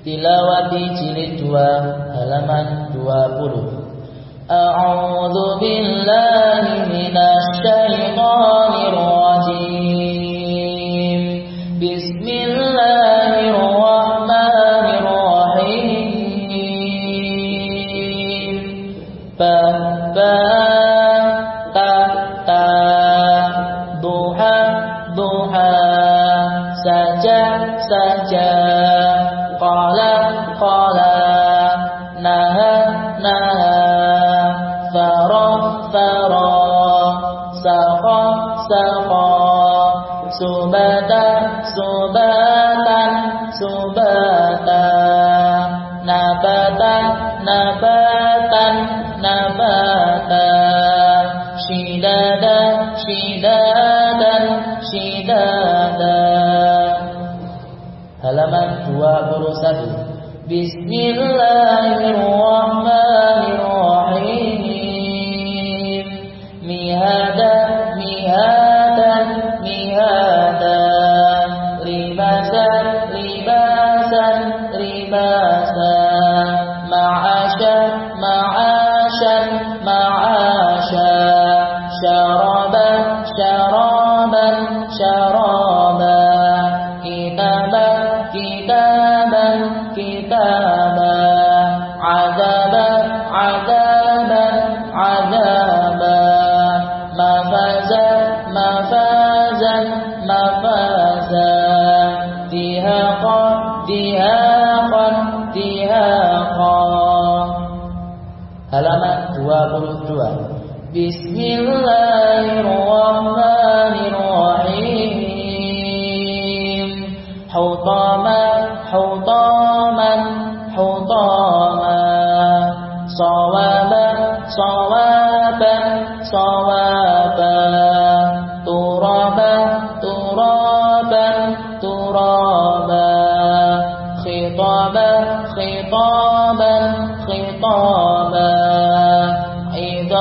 Tilawati jilid 2 halaman 20 A'udzu billahi minasy syaithanir rajim. Bismillahirrahmanirrahim. Ba ba ta ta. Duha duha. Saja saja saqa saqa. Subata subatan subata. Nabata nabatan nabata. Shidada shidadan shidada. Halaman 21 Bismillahirrahmanirrahim kitaban kitaban adaban adaban adaban mafazan mafazan mafazan dihaqan dihaqan dihaqan halaman 22 Bismillahirrahmanirrahim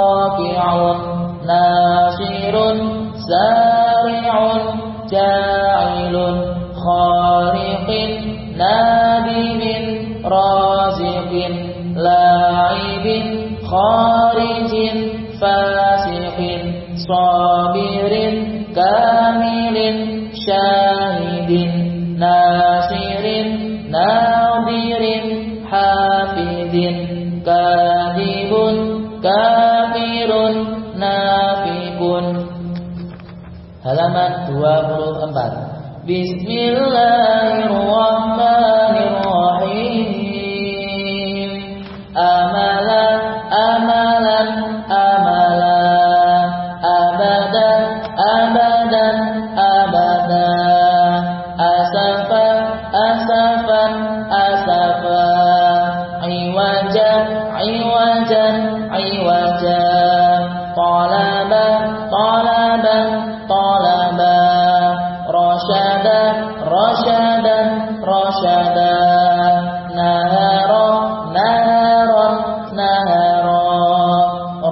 raki'un nasirun sari'un ja'ilun khariqin nabimin raziqin la'ibin kharijin fasiqin sabirin kamilin syahidin nasirin nadirin hafidin kadibun halaman 24 Bismillahirrahmanirrahim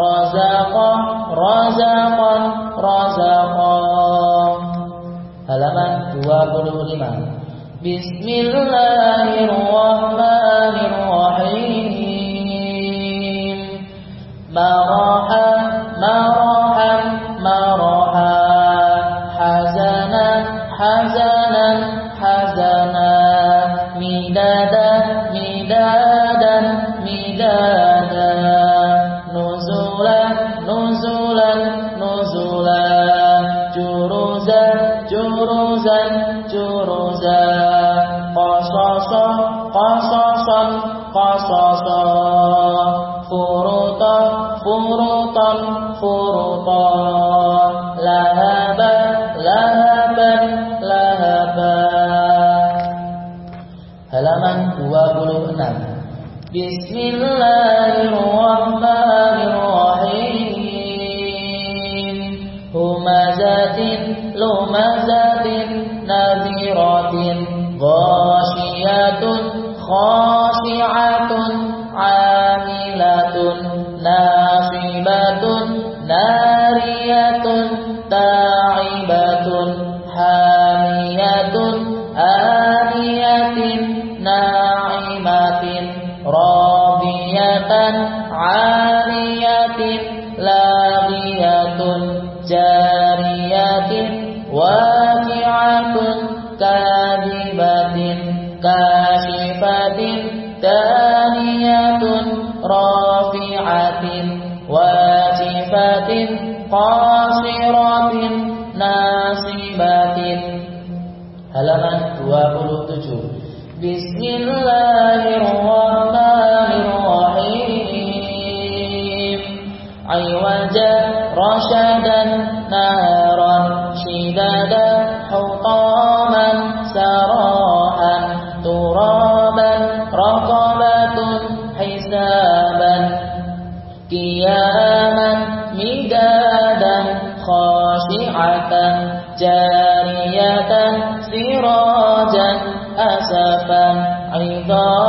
razaqa razaqan razaqa halaman 25 Bismillahirrahmanirrahim. Marahan marahan قصصا فرطا فرطا فرطا لهبا لهبا لهبا halaman 26 Bismillahirrahmanirrahim humazatin lumazatin nadhiratin ghasyiatun khasyiatun khashi'atun amilatun nasibatun nariyatun hamiyatun jariyatin waqi'atun عارفات قاصرات ناصبات halaman 27 Bismillahirrahmanirrahim Aywaja rasyadan naran shidadan hutaman sarahan turaban raqabatun hisaban kiyaman جارية سراجا أسفا عظاما